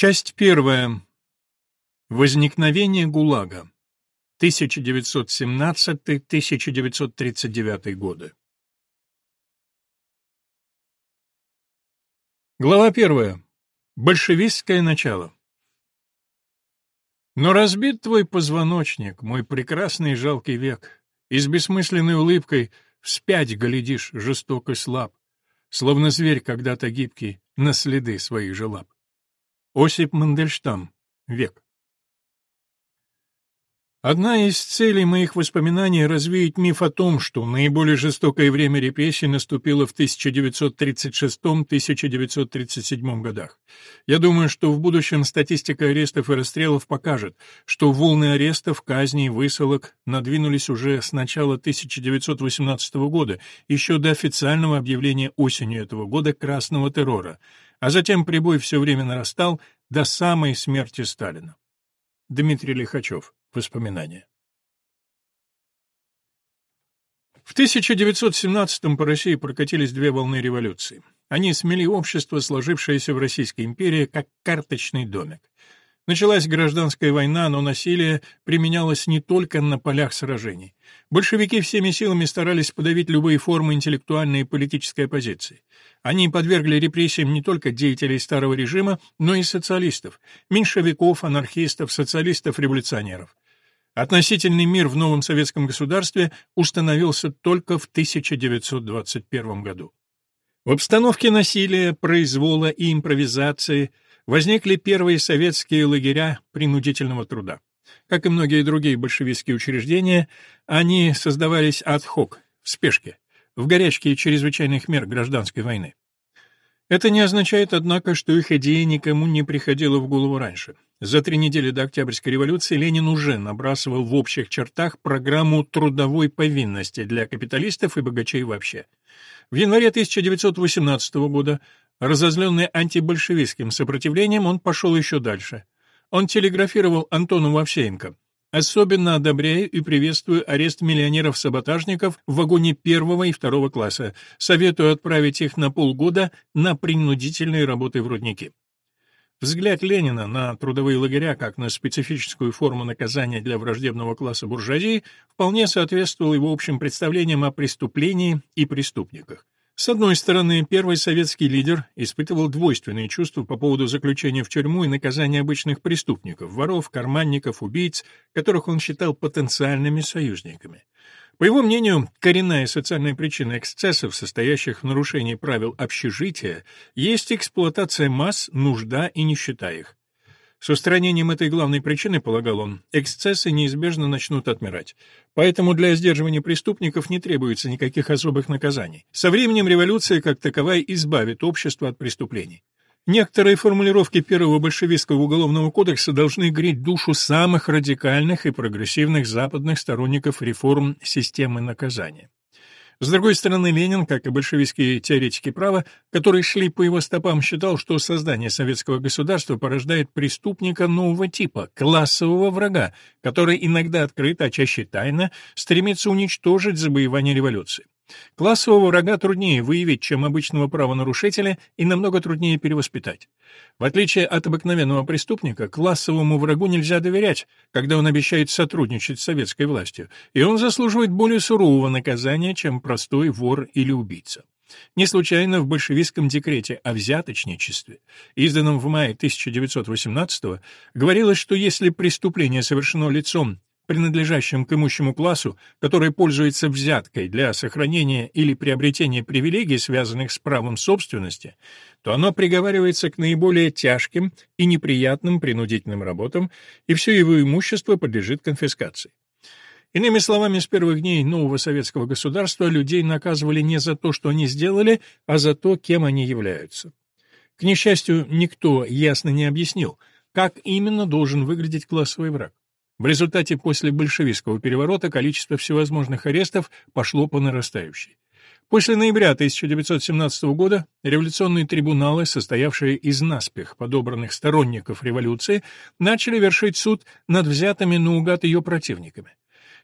Часть первая. Возникновение ГУЛАГа. 1917-1939 годы. Глава первая. Большевистское начало. Но разбит твой позвоночник, мой прекрасный и жалкий век, и с бессмысленной улыбкой вспять глядишь жесток и слаб, словно зверь когда-то гибкий, на следы своих же лап. Осип Мандельштам. Век. Одна из целей моих воспоминаний — развеять миф о том, что наиболее жестокое время репрессий наступило в 1936-1937 годах. Я думаю, что в будущем статистика арестов и расстрелов покажет, что волны арестов, казней, высылок надвинулись уже с начала 1918 года, еще до официального объявления осенью этого года красного террора, а затем прибой все время нарастал до самой смерти Сталина. Дмитрий Лихачев. Воспоминания. В 1917-м по России прокатились две волны революции. Они смели общество, сложившееся в Российской империи, как карточный домик. Началась гражданская война, но насилие применялось не только на полях сражений. Большевики всеми силами старались подавить любые формы интеллектуальной и политической оппозиции. Они подвергли репрессиям не только деятелей старого режима, но и социалистов, меньшевиков, анархистов, социалистов-революционеров. Относительный мир в новом советском государстве установился только в 1921 году. В обстановке насилия, произвола и импровизации – возникли первые советские лагеря принудительного труда. Как и многие другие большевистские учреждения, они создавались ад-хок, в спешке, в горячке чрезвычайных мер гражданской войны. Это не означает, однако, что их идея никому не приходила в голову раньше. За три недели до Октябрьской революции Ленин уже набрасывал в общих чертах программу трудовой повинности для капиталистов и богачей вообще. В январе 1918 года Разозленный антибольшевистским сопротивлением, он пошел еще дальше. Он телеграфировал Антону Вовсеенко. Особенно одобряю и приветствую арест миллионеров-саботажников в вагоне первого и второго класса. Советую отправить их на полгода на принудительные работы в руднике. Взгляд Ленина на трудовые лагеря как на специфическую форму наказания для враждебного класса буржуазии вполне соответствовал его общим представлениям о преступлении и преступниках. С одной стороны, первый советский лидер испытывал двойственные чувства по поводу заключения в тюрьму и наказания обычных преступников, воров, карманников, убийц, которых он считал потенциальными союзниками. По его мнению, коренная социальная причина эксцессов, состоящих в нарушении правил общежития, есть эксплуатация масс, нужда и нищета их. С устранением этой главной причины, полагал он, эксцессы неизбежно начнут отмирать. Поэтому для сдерживания преступников не требуется никаких особых наказаний. Со временем революция как таковая избавит общество от преступлений. Некоторые формулировки первого большевистского уголовного кодекса должны греть душу самых радикальных и прогрессивных западных сторонников реформ системы наказания. С другой стороны, Ленин, как и большевистские теоретики права, которые шли по его стопам, считал, что создание советского государства порождает преступника нового типа, классового врага, который иногда открыто, а чаще тайно стремится уничтожить завоевание революции. Классового врага труднее выявить, чем обычного правонарушителя, и намного труднее перевоспитать. В отличие от обыкновенного преступника, классовому врагу нельзя доверять, когда он обещает сотрудничать с советской властью, и он заслуживает более сурового наказания, чем простой вор или убийца. Не случайно в большевистском декрете о взяточничестве, изданном в мае 1918 говорилось, что если преступление совершено лицом, принадлежащим к имущему классу, который пользуется взяткой для сохранения или приобретения привилегий, связанных с правом собственности, то оно приговаривается к наиболее тяжким и неприятным принудительным работам, и все его имущество подлежит конфискации. Иными словами, с первых дней нового советского государства людей наказывали не за то, что они сделали, а за то, кем они являются. К несчастью, никто ясно не объяснил, как именно должен выглядеть классовый враг. В результате после большевистского переворота количество всевозможных арестов пошло по нарастающей. После ноября 1917 года революционные трибуналы, состоявшие из наспех подобранных сторонников революции, начали вершить суд над взятыми наугад ее противниками.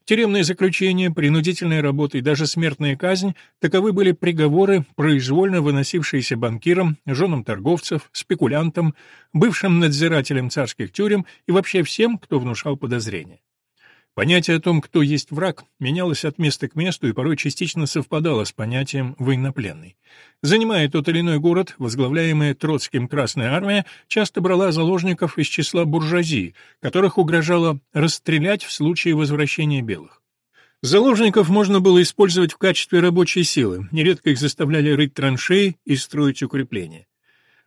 Тюремное заключение, принудительная работа и даже смертная казнь – таковы были приговоры, произвольно выносившиеся банкирам, женам торговцев, спекулянтам, бывшим надзирателям царских тюрем и вообще всем, кто внушал подозрения. Понятие о том, кто есть враг, менялось от места к месту и порой частично совпадало с понятием «военнопленный». Занимая тот или иной город, возглавляемая Троцким Красная Армия часто брала заложников из числа буржуазии, которых угрожало расстрелять в случае возвращения белых. Заложников можно было использовать в качестве рабочей силы, нередко их заставляли рыть траншеи и строить укрепления.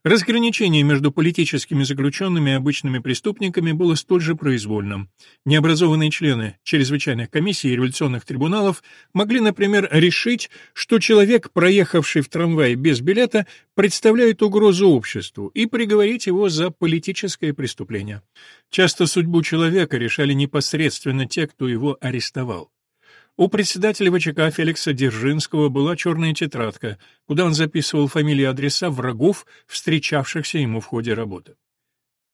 Разграничение между политическими заключенными и обычными преступниками было столь же произвольным. Необразованные члены чрезвычайных комиссий и революционных трибуналов могли, например, решить, что человек, проехавший в трамвае без билета, представляет угрозу обществу, и приговорить его за политическое преступление. Часто судьбу человека решали непосредственно те, кто его арестовал. У председателя ВЧК Феликса Дзержинского была черная тетрадка, куда он записывал фамилии и адреса врагов, встречавшихся ему в ходе работы.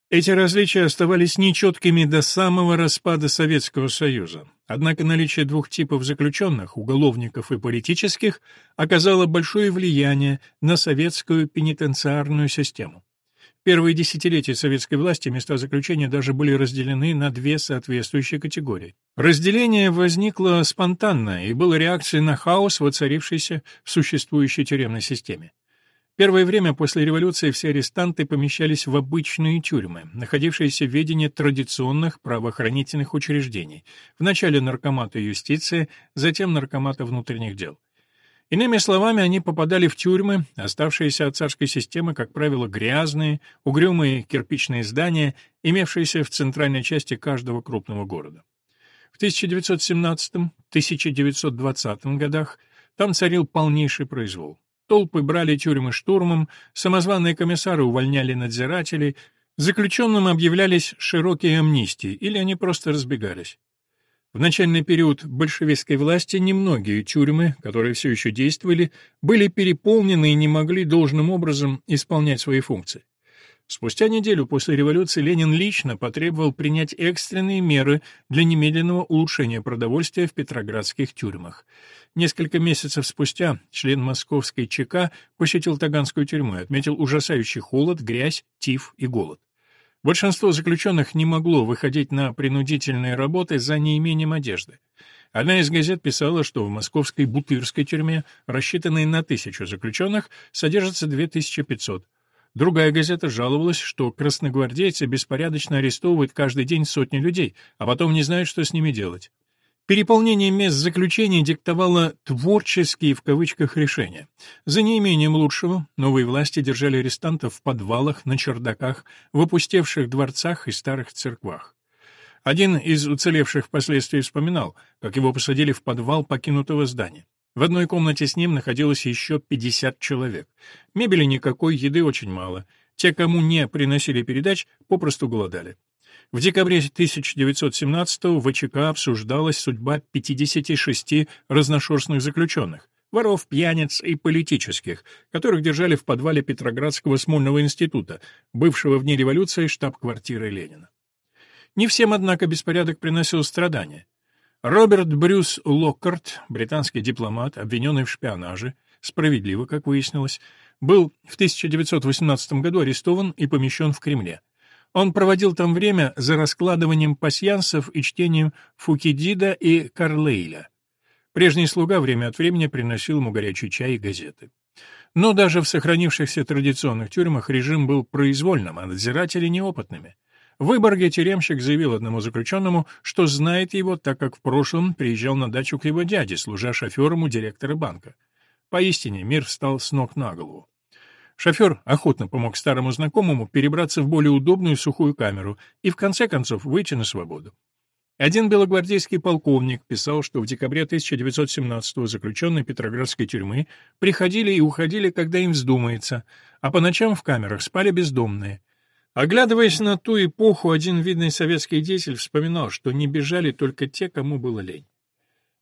Эти различия оставались нечеткими до самого распада Советского Союза. Однако наличие двух типов заключенных, уголовников и политических, оказало большое влияние на советскую пенитенциарную систему первые десятилетия советской власти места заключения даже были разделены на две соответствующие категории. Разделение возникло спонтанно и было реакцией на хаос, воцарившийся в существующей тюремной системе. Первое время после революции все арестанты помещались в обычные тюрьмы, находившиеся в ведении традиционных правоохранительных учреждений, вначале наркомата юстиции, затем наркомата внутренних дел. Иными словами, они попадали в тюрьмы, оставшиеся от царской системы, как правило, грязные, угрюмые кирпичные здания, имевшиеся в центральной части каждого крупного города. В 1917-1920 годах там царил полнейший произвол. Толпы брали тюрьмы штурмом, самозваные комиссары увольняли надзирателей, заключенным объявлялись широкие амнистии, или они просто разбегались. В начальный период большевистской власти немногие тюрьмы, которые все еще действовали, были переполнены и не могли должным образом исполнять свои функции. Спустя неделю после революции Ленин лично потребовал принять экстренные меры для немедленного улучшения продовольствия в петроградских тюрьмах. Несколько месяцев спустя член московской ЧК посетил Таганскую тюрьму и отметил ужасающий холод, грязь, тиф и голод. Большинство заключенных не могло выходить на принудительные работы за неимением одежды. Одна из газет писала, что в московской Бутырской тюрьме, рассчитанной на тысячу заключенных, содержится 2500. Другая газета жаловалась, что красногвардейцы беспорядочно арестовывают каждый день сотни людей, а потом не знают, что с ними делать. Переполнение мест заключения диктовало «творческие» в кавычках решения. За неимением лучшего новые власти держали арестантов в подвалах, на чердаках, в опустевших дворцах и старых церквах. Один из уцелевших впоследствии вспоминал, как его посадили в подвал покинутого здания. В одной комнате с ним находилось еще 50 человек. Мебели никакой, еды очень мало. Те, кому не приносили передач, попросту голодали. В декабре 1917-го в ВЧК обсуждалась судьба 56 разношерстных заключенных, воров, пьяниц и политических, которых держали в подвале Петроградского Смольного института, бывшего в дни революции штаб-квартиры Ленина. Не всем, однако, беспорядок приносил страдания. Роберт Брюс Локкарт, британский дипломат, обвиненный в шпионаже, справедливо, как выяснилось, был в 1918 году арестован и помещен в Кремле. Он проводил там время за раскладыванием пасьянсов и чтением Фукидида и Карлейля. Прежний слуга время от времени приносил ему горячий чай и газеты. Но даже в сохранившихся традиционных тюрьмах режим был произвольным, а надзиратели неопытными. В Выборге тюремщик заявил одному заключенному, что знает его, так как в прошлом приезжал на дачу к его дяде, служа шофером у директора банка. Поистине мир встал с ног на голову. Шофер охотно помог старому знакомому перебраться в более удобную сухую камеру и в конце концов выйти на свободу. Один белогвардейский полковник писал, что в декабре 1917-го заключенные Петроградской тюрьмы приходили и уходили, когда им вздумается, а по ночам в камерах спали бездомные. Оглядываясь на ту эпоху, один видный советский деятель вспоминал, что не бежали только те, кому было лень.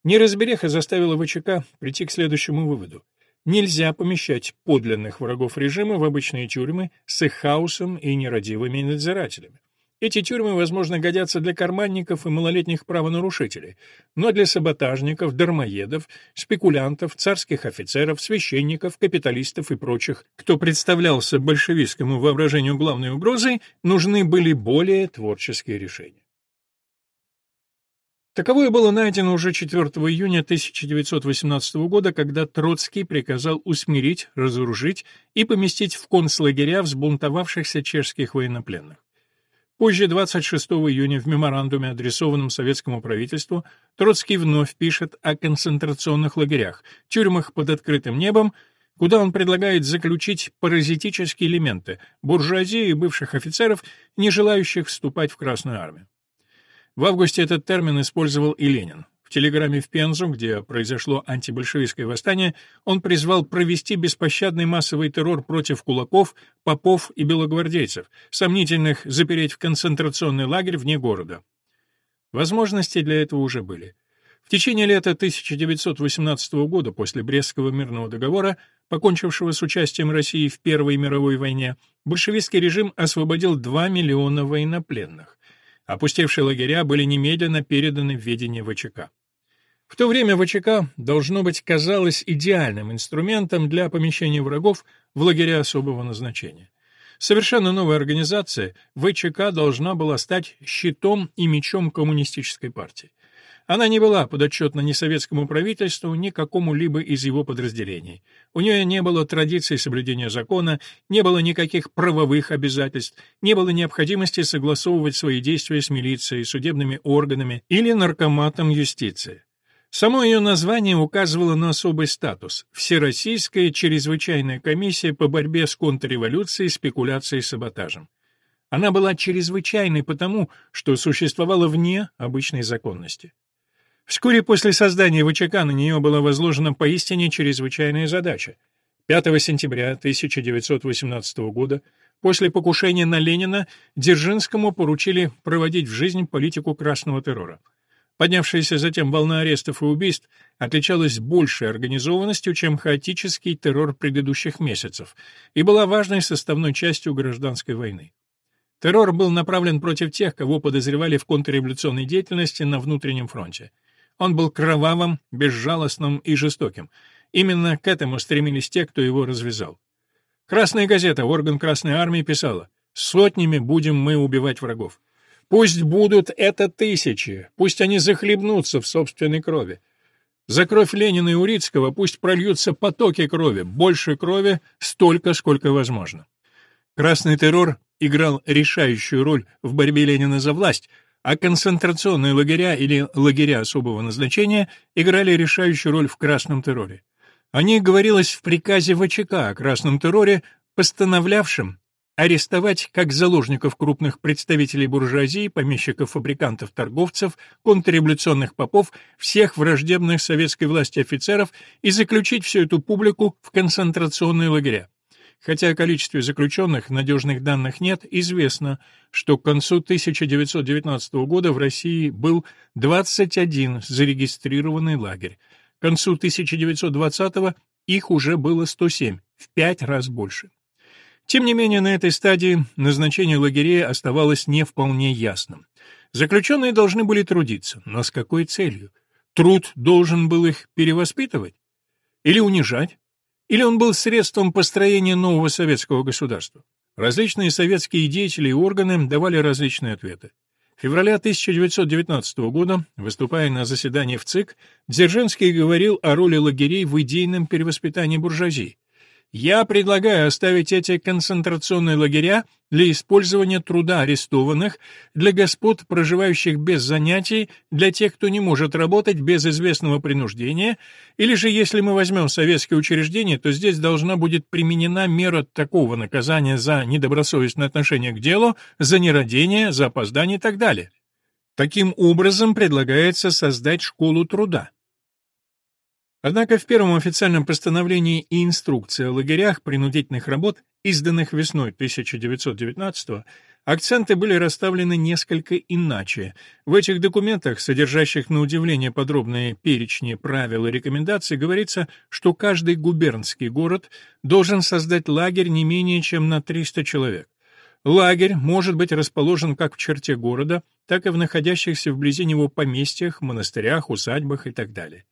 Неразбереха заставила ВЧК прийти к следующему выводу. Нельзя помещать подлинных врагов режима в обычные тюрьмы с их хаосом и нерадивыми надзирателями. Эти тюрьмы, возможно, годятся для карманников и малолетних правонарушителей, но для саботажников, дармоедов, спекулянтов, царских офицеров, священников, капиталистов и прочих, кто представлялся большевистскому воображению главной угрозой, нужны были более творческие решения. Таковое было найдено уже 4 июня 1918 года, когда Троцкий приказал усмирить, разоружить и поместить в концлагеря взбунтовавшихся чешских военнопленных. Позже, 26 июня, в меморандуме, адресованном советскому правительству, Троцкий вновь пишет о концентрационных лагерях, тюрьмах под открытым небом, куда он предлагает заключить паразитические элементы – буржуазии и бывших офицеров, не желающих вступать в Красную армию. В августе этот термин использовал и Ленин телеграмме в Пензу, где произошло антибольшевистское восстание, он призвал провести беспощадный массовый террор против кулаков, попов и белогвардейцев, сомнительных запереть в концентрационный лагерь вне города. Возможности для этого уже были. В течение лета 1918 года, после Брестского мирного договора, покончившего с участием России в Первой мировой войне, большевистский режим освободил 2 миллиона военнопленных. Опустевшие лагеря были немедленно переданы в ведение ВЧК. В то время ВЧК, должно быть, казалось идеальным инструментом для помещения врагов в лагеря особого назначения. Совершенно новая организация, ВЧК должна была стать щитом и мечом коммунистической партии. Она не была подотчетна ни советскому правительству, ни какому-либо из его подразделений. У нее не было традиции соблюдения закона, не было никаких правовых обязательств, не было необходимости согласовывать свои действия с милицией, судебными органами или наркоматом юстиции. Само ее название указывало на особый статус – Всероссийская чрезвычайная комиссия по борьбе с контрреволюцией, спекуляцией и саботажем. Она была чрезвычайной потому, что существовала вне обычной законности. Вскоре после создания ВЧК на нее была возложена поистине чрезвычайная задача. 5 сентября 1918 года, после покушения на Ленина, Дзержинскому поручили проводить в жизнь политику красного террора – Поднявшаяся затем волна арестов и убийств отличалась большей организованностью, чем хаотический террор предыдущих месяцев, и была важной составной частью гражданской войны. Террор был направлен против тех, кого подозревали в контрреволюционной деятельности на внутреннем фронте. Он был кровавым, безжалостным и жестоким. Именно к этому стремились те, кто его развязал. Красная газета, орган Красной армии, писала «Сотнями будем мы убивать врагов». Пусть будут это тысячи, пусть они захлебнутся в собственной крови. За кровь Ленина и Урицкого пусть прольются потоки крови, больше крови, столько, сколько возможно. Красный террор играл решающую роль в борьбе Ленина за власть, а концентрационные лагеря или лагеря особого назначения играли решающую роль в красном терроре. О них говорилось в приказе ВЧК о красном терроре, постановлявшем арестовать как заложников крупных представителей буржуазии, помещиков, фабрикантов, торговцев, контрреволюционных попов, всех враждебных советской власти офицеров и заключить всю эту публику в концентрационные лагеря. Хотя о количестве заключенных надежных данных нет, известно, что к концу 1919 года в России был 21 зарегистрированный лагерь. К концу 1920 их уже было 107, в пять раз больше. Тем не менее, на этой стадии назначение лагерей оставалось не вполне ясным. Заключенные должны были трудиться, но с какой целью? Труд должен был их перевоспитывать? Или унижать? Или он был средством построения нового советского государства? Различные советские деятели и органы давали различные ответы. В феврале 1919 года, выступая на заседании в ЦИК, Дзержинский говорил о роли лагерей в идейном перевоспитании буржуазии. Я предлагаю оставить эти концентрационные лагеря для использования труда арестованных, для господ, проживающих без занятий, для тех, кто не может работать без известного принуждения, или же, если мы возьмем советские учреждения, то здесь должна будет применена мера такого наказания за недобросовестное отношение к делу, за нерадение, за опоздание и так далее. Таким образом предлагается создать школу труда. Однако в первом официальном постановлении и инструкции о лагерях принудительных работ, изданных весной 1919 акценты были расставлены несколько иначе. В этих документах, содержащих на удивление подробные перечни правил и рекомендаций, говорится, что каждый губернский город должен создать лагерь не менее чем на 300 человек. Лагерь может быть расположен как в черте города, так и в находящихся вблизи него поместьях, монастырях, усадьбах и так далее.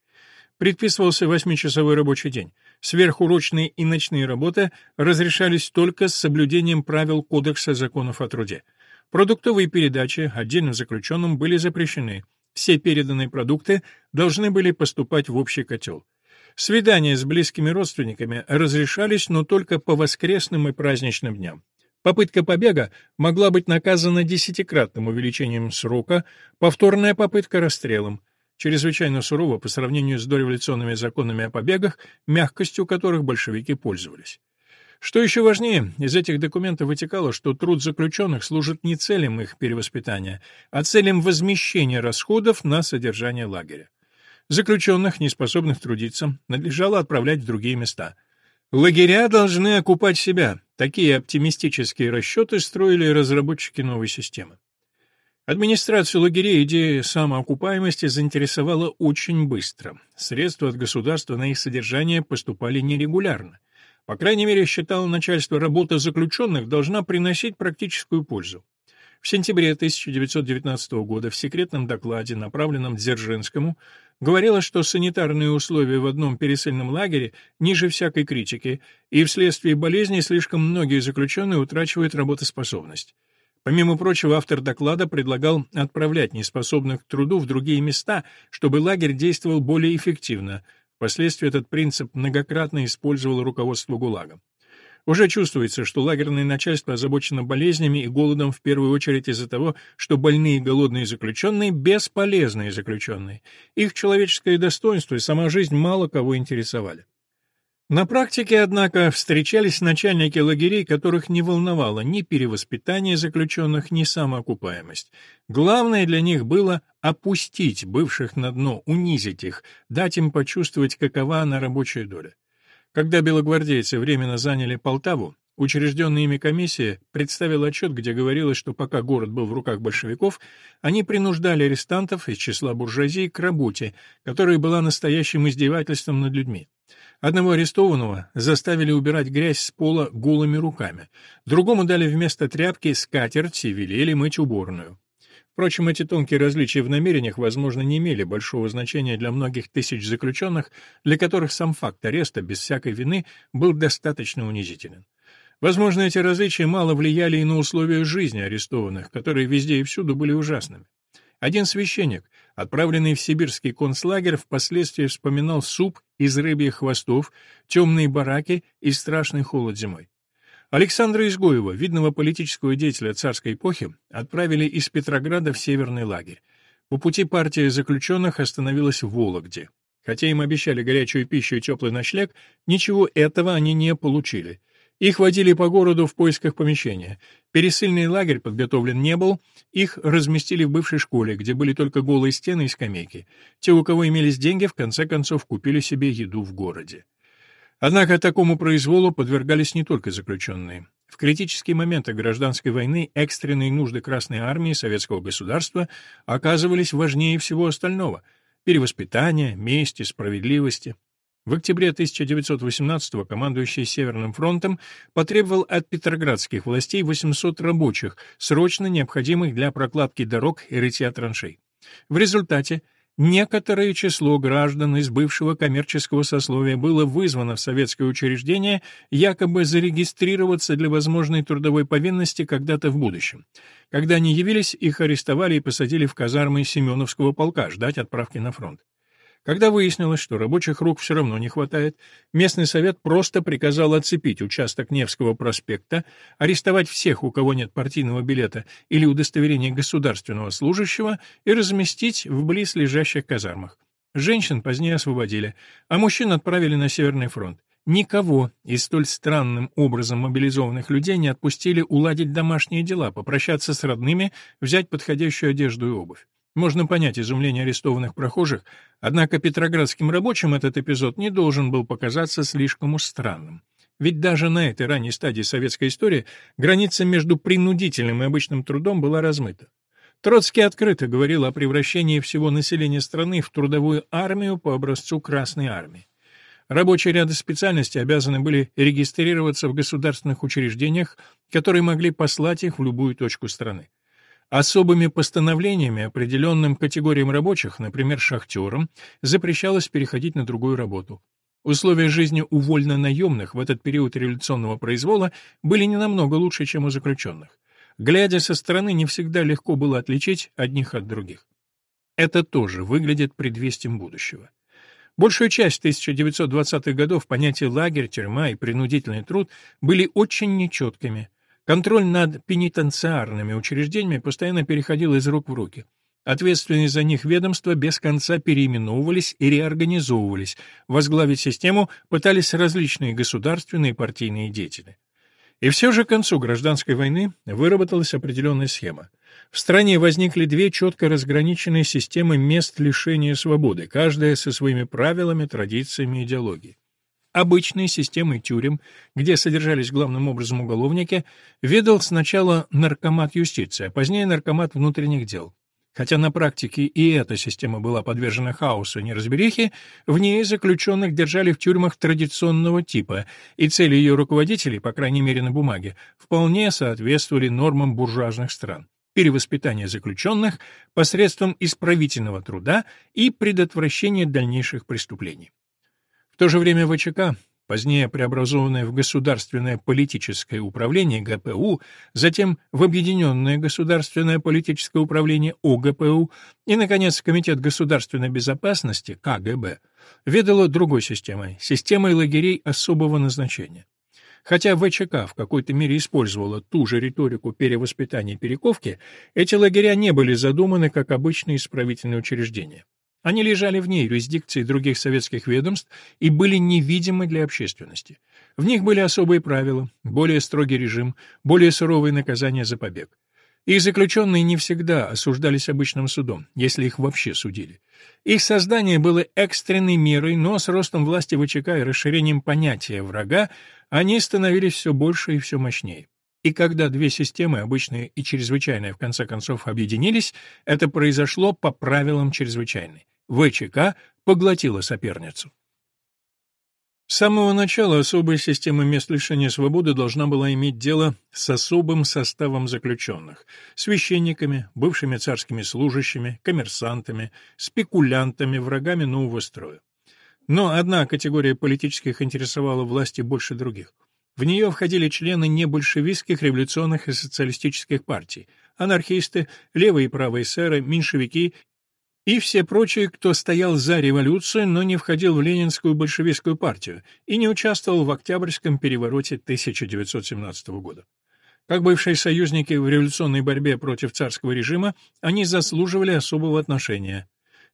Предписывался восьмичасовой рабочий день. Сверхурочные и ночные работы разрешались только с соблюдением правил Кодекса законов о труде. Продуктовые передачи отдельным заключенным были запрещены. Все переданные продукты должны были поступать в общий котел. Свидания с близкими родственниками разрешались, но только по воскресным и праздничным дням. Попытка побега могла быть наказана десятикратным увеличением срока, повторная попытка — расстрелом. Чрезвычайно сурово по сравнению с дореволюционными законами о побегах, мягкостью которых большевики пользовались. Что еще важнее, из этих документов вытекало, что труд заключенных служит не целям их перевоспитания, а целям возмещения расходов на содержание лагеря. Заключенных, не способных трудиться, надлежало отправлять в другие места. Лагеря должны окупать себя. Такие оптимистические расчеты строили разработчики новой системы. Администрацию лагерей идея самоокупаемости заинтересовала очень быстро. Средства от государства на их содержание поступали нерегулярно. По крайней мере, считало начальство, работа заключенных должна приносить практическую пользу. В сентябре 1919 года в секретном докладе, направленном Дзержинскому, говорилось, что санитарные условия в одном пересыльном лагере ниже всякой критики, и вследствие болезни слишком многие заключенные утрачивают работоспособность. Помимо прочего, автор доклада предлагал отправлять неспособных к труду в другие места, чтобы лагерь действовал более эффективно. Впоследствии этот принцип многократно использовало руководство ГУЛАГа. Уже чувствуется, что лагерное начальство озабочено болезнями и голодом в первую очередь из-за того, что больные и голодные заключенные — бесполезные заключенные. Их человеческое достоинство и сама жизнь мало кого интересовали. На практике, однако, встречались начальники лагерей, которых не волновало ни перевоспитание заключенных, ни самоокупаемость. Главное для них было опустить бывших на дно, унизить их, дать им почувствовать, какова она рабочая доля. Когда белогвардейцы временно заняли Полтаву, Учрежденная ими комиссия представила отчет, где говорилось, что пока город был в руках большевиков, они принуждали арестантов из числа буржуазии к работе, которая была настоящим издевательством над людьми. Одного арестованного заставили убирать грязь с пола голыми руками, другому дали вместо тряпки скатерть и велели мыть уборную. Впрочем, эти тонкие различия в намерениях, возможно, не имели большого значения для многих тысяч заключенных, для которых сам факт ареста без всякой вины был достаточно унизителен. Возможно, эти различия мало влияли и на условия жизни арестованных, которые везде и всюду были ужасными. Один священник, отправленный в сибирский концлагерь, впоследствии вспоминал суп из рыбьих хвостов, темные бараки и страшный холод зимой. Александра Изгоева, видного политического деятеля царской эпохи, отправили из Петрограда в Северный лагерь. По пути партия заключенных остановилась в Вологде. Хотя им обещали горячую пищу и теплый ночлег, ничего этого они не получили. Их водили по городу в поисках помещения. Пересыльный лагерь подготовлен не был, их разместили в бывшей школе, где были только голые стены и скамейки. Те, у кого имелись деньги, в конце концов купили себе еду в городе. Однако такому произволу подвергались не только заключенные. В критические моменты гражданской войны экстренные нужды Красной Армии Советского государства оказывались важнее всего остального — перевоспитания, мести, справедливости. В октябре 1918-го командующий Северным фронтом потребовал от петроградских властей 800 рабочих, срочно необходимых для прокладки дорог и рытья траншей. В результате некоторое число граждан из бывшего коммерческого сословия было вызвано в советское учреждение якобы зарегистрироваться для возможной трудовой повинности когда-то в будущем. Когда они явились, их арестовали и посадили в казармы Семеновского полка ждать отправки на фронт. Когда выяснилось, что рабочих рук все равно не хватает, местный совет просто приказал оцепить участок Невского проспекта, арестовать всех, у кого нет партийного билета или удостоверения государственного служащего, и разместить в близлежащих казармах. Женщин позднее освободили, а мужчин отправили на Северный фронт. Никого из столь странным образом мобилизованных людей не отпустили уладить домашние дела, попрощаться с родными, взять подходящую одежду и обувь. Можно понять изумление арестованных прохожих, однако петроградским рабочим этот эпизод не должен был показаться слишком уж странным. Ведь даже на этой ранней стадии советской истории граница между принудительным и обычным трудом была размыта. Троцкий открыто говорил о превращении всего населения страны в трудовую армию по образцу Красной армии. Рабочие ряды специальностей обязаны были регистрироваться в государственных учреждениях, которые могли послать их в любую точку страны. Особыми постановлениями определенным категориям рабочих, например, шахтерам, запрещалось переходить на другую работу. Условия жизни у вольно-наемных в этот период революционного произвола были не намного лучше, чем у заключенных. Глядя со стороны, не всегда легко было отличить одних от других. Это тоже выглядит предвестием будущего. Большую часть 1920-х годов понятия лагерь, тюрьма и принудительный труд были очень нечеткими. Контроль над пенитенциарными учреждениями постоянно переходил из рук в руки. Ответственные за них ведомства без конца переименовывались и реорганизовывались, возглавить систему пытались различные государственные и партийные деятели. И все же к концу гражданской войны выработалась определенная схема. В стране возникли две четко разграниченные системы мест лишения свободы, каждая со своими правилами, традициями и идеологией. Обычной системой тюрем, где содержались главным образом уголовники, ведал сначала наркомат юстиции, а позднее наркомат внутренних дел. Хотя на практике и эта система была подвержена хаосу и неразберихе, в ней заключенных держали в тюрьмах традиционного типа, и цели ее руководителей, по крайней мере на бумаге, вполне соответствовали нормам буржуазных стран перевоспитание заключенных посредством исправительного труда и предотвращения дальнейших преступлений. То же время ВЧК, позднее преобразованное в Государственное политическое управление ГПУ, затем в Объединенное государственное политическое управление ОГПУ и, наконец, Комитет государственной безопасности КГБ, ведало другой системой, системой лагерей особого назначения. Хотя ВЧК в какой-то мере использовала ту же риторику перевоспитания и перековки, эти лагеря не были задуманы как обычные исправительные учреждения. Они лежали вне юрисдикции других советских ведомств и были невидимы для общественности. В них были особые правила, более строгий режим, более суровые наказания за побег. Их заключенные не всегда осуждались обычным судом, если их вообще судили. Их создание было экстренной мерой, но с ростом власти ВЧК и расширением понятия врага они становились все больше и все мощнее. И когда две системы, обычная и чрезвычайная, в конце концов объединились, это произошло по правилам чрезвычайной. ВЧК поглотила соперницу. С самого начала особая система мест лишения свободы должна была иметь дело с особым составом заключенных – священниками, бывшими царскими служащими, коммерсантами, спекулянтами, врагами нового строя. Но одна категория политических интересовала власти больше других. В нее входили члены небольшевистских революционных и социалистических партий, анархисты, левые и правые сэры, меньшевики и все прочие, кто стоял за революцию, но не входил в Ленинскую большевистскую партию и не участвовал в Октябрьском перевороте 1917 года. Как бывшие союзники в революционной борьбе против царского режима, они заслуживали особого отношения.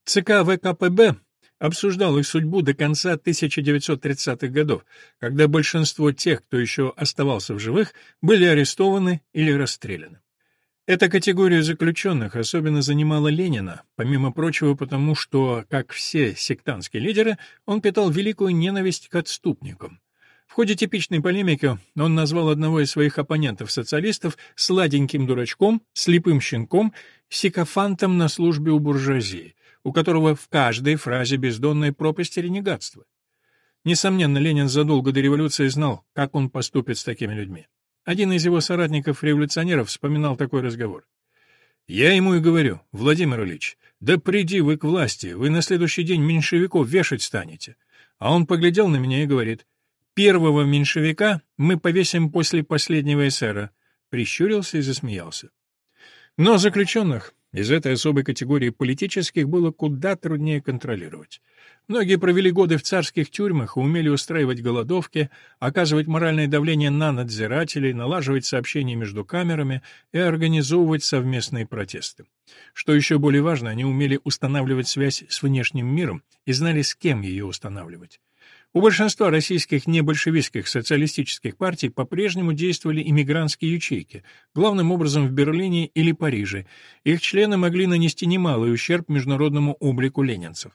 ЦК ВКПБ обсуждал их судьбу до конца 1930-х годов, когда большинство тех, кто еще оставался в живых, были арестованы или расстреляны. Эта категория заключенных особенно занимала Ленина, помимо прочего потому, что, как все сектантские лидеры, он питал великую ненависть к отступникам. В ходе типичной полемики он назвал одного из своих оппонентов-социалистов сладеньким дурачком, слепым щенком, сикофантом на службе у буржуазии, у которого в каждой фразе бездонная пропасть ренегатства. Несомненно, Ленин задолго до революции знал, как он поступит с такими людьми. Один из его соратников-революционеров вспоминал такой разговор. «Я ему и говорю, Владимир Ильич, да приди вы к власти, вы на следующий день меньшевиков вешать станете». А он поглядел на меня и говорит, «Первого меньшевика мы повесим после последнего эсера», прищурился и засмеялся. Но заключенных из этой особой категории политических было куда труднее контролировать. Многие провели годы в царских тюрьмах и умели устраивать голодовки, оказывать моральное давление на надзирателей, налаживать сообщения между камерами и организовывать совместные протесты. Что еще более важно, они умели устанавливать связь с внешним миром и знали, с кем ее устанавливать. У большинства российских небольшевистских социалистических партий по-прежнему действовали иммигрантские ячейки, главным образом в Берлине или Париже. Их члены могли нанести немалый ущерб международному облику ленинцев.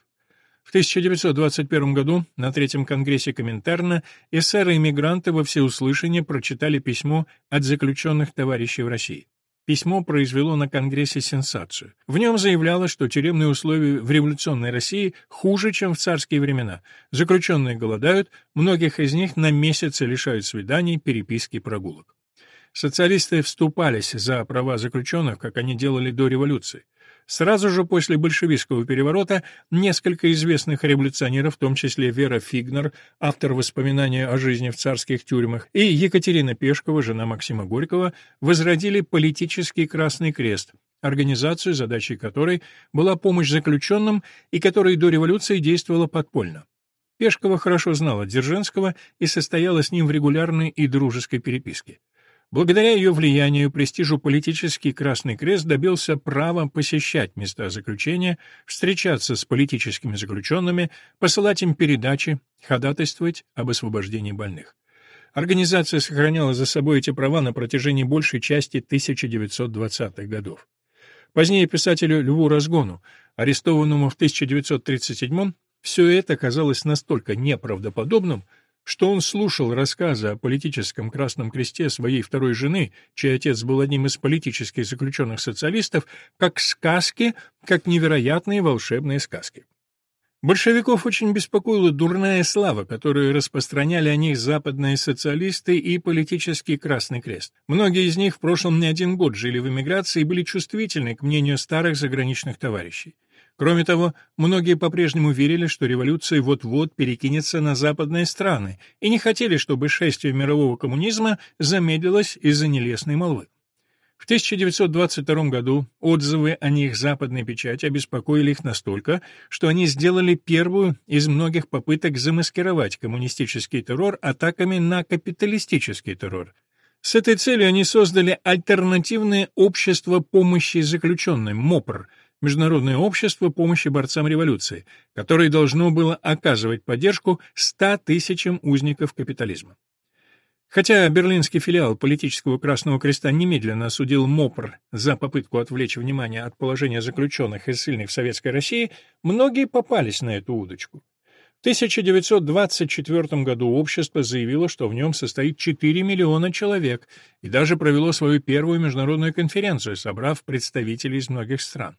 В 1921 году на Третьем конгрессе Коминтерна эсеры-иммигранты во всеуслышание прочитали письмо от заключенных товарищей в России. Письмо произвело на Конгрессе сенсацию. В нем заявлялось, что тюремные условия в революционной России хуже, чем в царские времена. Заключенные голодают, многих из них на месяцы лишают свиданий, переписки прогулок. Социалисты вступались за права заключенных, как они делали до революции. Сразу же после большевистского переворота несколько известных революционеров, в том числе Вера Фигнер, автор воспоминаний о жизни в царских тюрьмах, и Екатерина Пешкова, жена Максима Горького, возродили политический Красный Крест, организацию, задачей которой была помощь заключенным и которая до революции действовала подпольно. Пешкова хорошо знала Дзержинского и состояла с ним в регулярной и дружеской переписке. Благодаря ее влиянию, престижу политический Красный Крест добился права посещать места заключения, встречаться с политическими заключенными, посылать им передачи, ходатайствовать об освобождении больных. Организация сохраняла за собой эти права на протяжении большей части 1920-х годов. Позднее писателю Льву Разгону, арестованному в 1937 все это казалось настолько неправдоподобным, что он слушал рассказы о политическом Красном Кресте своей второй жены, чей отец был одним из политических заключенных социалистов, как сказки, как невероятные волшебные сказки. Большевиков очень беспокоила дурная слава, которую распространяли о них западные социалисты и политический Красный Крест. Многие из них в прошлом не один год жили в эмиграции и были чувствительны к мнению старых заграничных товарищей. Кроме того, многие по-прежнему верили, что революция вот-вот перекинется на западные страны, и не хотели, чтобы шествие мирового коммунизма замедлилось из-за нелестной молвы. В 1922 году отзывы о них западной печати обеспокоили их настолько, что они сделали первую из многих попыток замаскировать коммунистический террор атаками на капиталистический террор. С этой целью они создали альтернативное общество помощи заключенным, МОПР – Международное общество помощи борцам революции, которое должно было оказывать поддержку 100 тысячам узников капитализма. Хотя берлинский филиал политического Красного Креста немедленно осудил МОПР за попытку отвлечь внимание от положения заключенных и ссыльных в Советской России, многие попались на эту удочку. В 1924 году общество заявило, что в нем состоит 4 миллиона человек, и даже провело свою первую международную конференцию, собрав представителей из многих стран.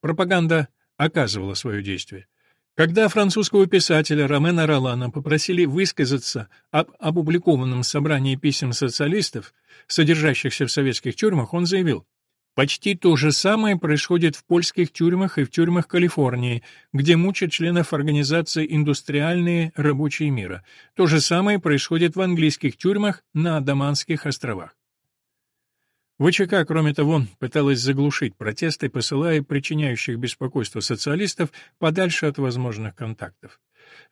Пропаганда оказывала свое действие. Когда французского писателя Ромена Ролана попросили высказаться об опубликованном собрании писем социалистов, содержащихся в советских тюрьмах, он заявил, Почти то же самое происходит в польских тюрьмах и в тюрьмах Калифорнии, где мучат членов организации «Индустриальные рабочие мира». То же самое происходит в английских тюрьмах на Адаманских островах. ВЧК, кроме того, пыталась заглушить протесты, посылая причиняющих беспокойство социалистов подальше от возможных контактов.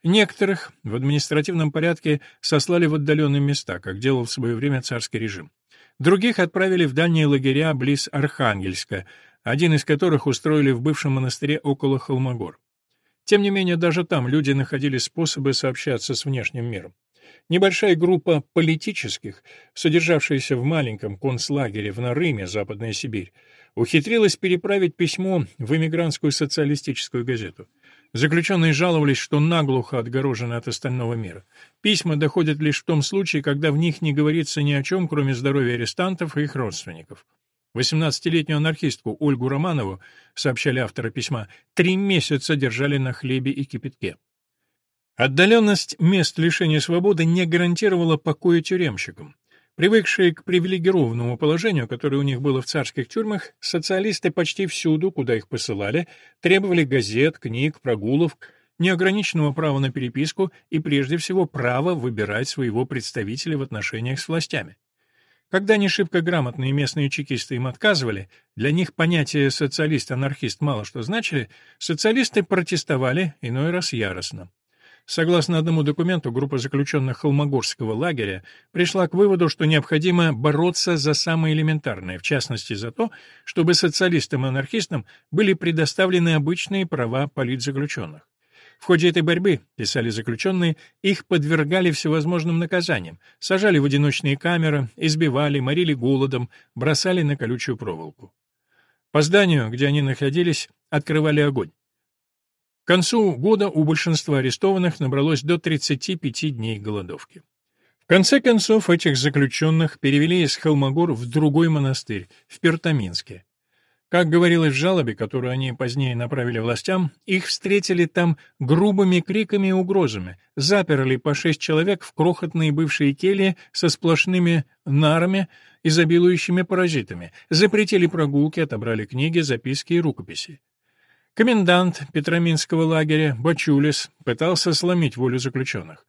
Некоторых в административном порядке сослали в отдаленные места, как делал в свое время царский режим. Других отправили в дальние лагеря близ Архангельска, один из которых устроили в бывшем монастыре около Холмогор. Тем не менее, даже там люди находили способы сообщаться с внешним миром. Небольшая группа политических, содержавшаяся в маленьком концлагере в Нарыме, Западная Сибирь, ухитрилась переправить письмо в эмигрантскую социалистическую газету. Заключенные жаловались, что наглухо отгорожены от остального мира. Письма доходят лишь в том случае, когда в них не говорится ни о чем, кроме здоровья арестантов и их родственников. 18-летнюю анархистку Ольгу Романову, сообщали авторы письма, три месяца держали на хлебе и кипятке. Отдаленность мест лишения свободы не гарантировала покоя тюремщикам. Привыкшие к привилегированному положению, которое у них было в царских тюрьмах, социалисты почти всюду, куда их посылали, требовали газет, книг, прогулов, неограниченного права на переписку и, прежде всего, права выбирать своего представителя в отношениях с властями. Когда не грамотные местные чекисты им отказывали, для них понятие «социалист-анархист» мало что значили, социалисты протестовали, иной раз яростно. Согласно одному документу, группа заключенных Холмогорского лагеря пришла к выводу, что необходимо бороться за самое элементарное, в частности за то, чтобы социалистам и анархистам были предоставлены обычные права политзаключенных. В ходе этой борьбы, писали заключенные, их подвергали всевозможным наказаниям, сажали в одиночные камеры, избивали, морили голодом, бросали на колючую проволоку. По зданию, где они находились, открывали огонь. К концу года у большинства арестованных набралось до 35 дней голодовки. В конце концов, этих заключенных перевели из Холмогор в другой монастырь, в Пертаминске. Как говорилось в жалобе, которую они позднее направили властям, их встретили там грубыми криками и угрозами, заперли по шесть человек в крохотные бывшие кельи со сплошными нарами, изобилующими паразитами, запретили прогулки, отобрали книги, записки и рукописи. Комендант Петроминского лагеря Бачулис пытался сломить волю заключенных.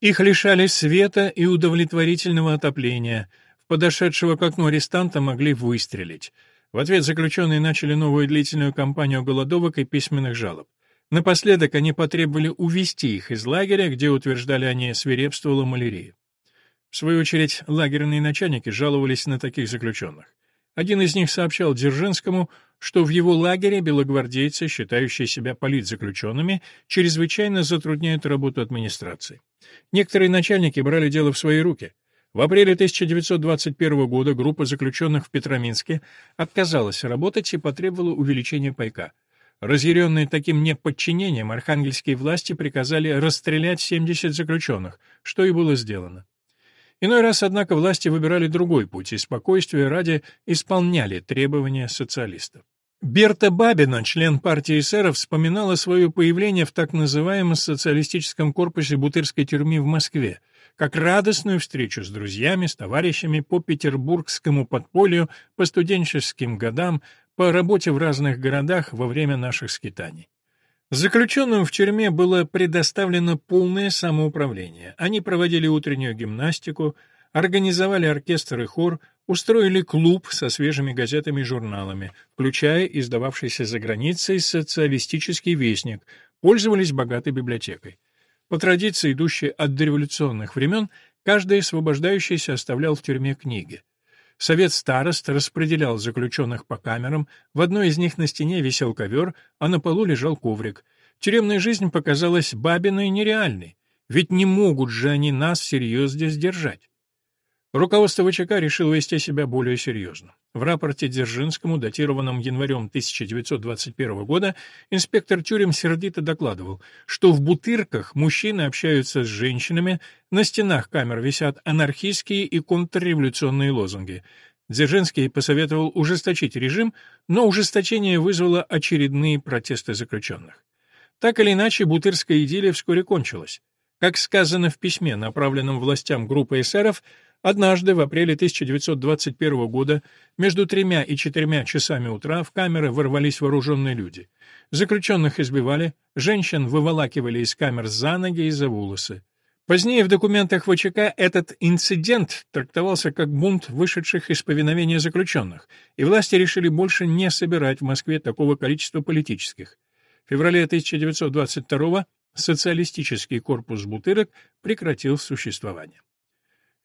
Их лишали света и удовлетворительного отопления. В подошедшего к окну арестанта могли выстрелить. В ответ заключенные начали новую длительную кампанию голодовок и письменных жалоб. Напоследок они потребовали увести их из лагеря, где, утверждали они, свирепствовала малярия. В свою очередь, лагерные начальники жаловались на таких заключенных. Один из них сообщал Дзержинскому, что в его лагере белогвардейцы, считающие себя политзаключенными, чрезвычайно затрудняют работу администрации. Некоторые начальники брали дело в свои руки. В апреле 1921 года группа заключенных в Петроминске отказалась работать и потребовала увеличения пайка. Разъяренные таким неподчинением, архангельские власти приказали расстрелять 70 заключенных, что и было сделано. Иной раз, однако, власти выбирали другой путь и спокойствия ради исполняли требования социалистов. Берта Бабина, член партии эсеров, вспоминала свое появление в так называемом социалистическом корпусе Бутырской тюрьмы в Москве, как радостную встречу с друзьями, с товарищами по петербургскому подполью, по студенческим годам, по работе в разных городах во время наших скитаний. Заключенным в тюрьме было предоставлено полное самоуправление. Они проводили утреннюю гимнастику, организовали оркестр и хор, устроили клуб со свежими газетами и журналами, включая издававшийся за границей социалистический вестник, пользовались богатой библиотекой. По традиции, идущей от дореволюционных времен, каждый освобождающийся оставлял в тюрьме книги. Совет старост распределял заключенных по камерам, в одной из них на стене висел ковер, а на полу лежал коврик. Тюремная жизнь показалась бабиной нереальной, ведь не могут же они нас всерьез здесь держать. Руководство ВЧК решило вести себя более серьезно. В рапорте Дзержинскому, датированном январем 1921 года, инспектор тюрем сердито докладывал, что в бутырках мужчины общаются с женщинами, на стенах камер висят анархистские и контрреволюционные лозунги. Дзержинский посоветовал ужесточить режим, но ужесточение вызвало очередные протесты заключенных. Так или иначе, бутырская идиллия вскоре кончилась. Как сказано в письме, направленном властям группы эсеров, Однажды, в апреле 1921 года, между тремя и четырьмя часами утра в камеры ворвались вооруженные люди. Заключенных избивали, женщин выволакивали из камер за ноги и за волосы. Позднее в документах ВЧК этот инцидент трактовался как бунт вышедших из повиновения заключенных, и власти решили больше не собирать в Москве такого количества политических. В феврале 1922 социалистический корпус Бутырок прекратил существование.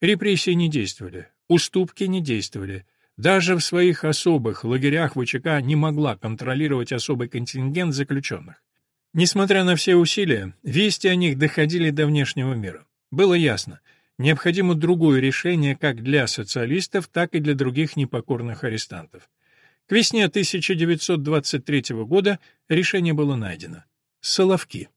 Репрессии не действовали, уступки не действовали. Даже в своих особых лагерях ВЧК не могла контролировать особый контингент заключенных. Несмотря на все усилия, вести о них доходили до внешнего мира. Было ясно, необходимо другое решение как для социалистов, так и для других непокорных арестантов. К весне 1923 года решение было найдено. Соловки.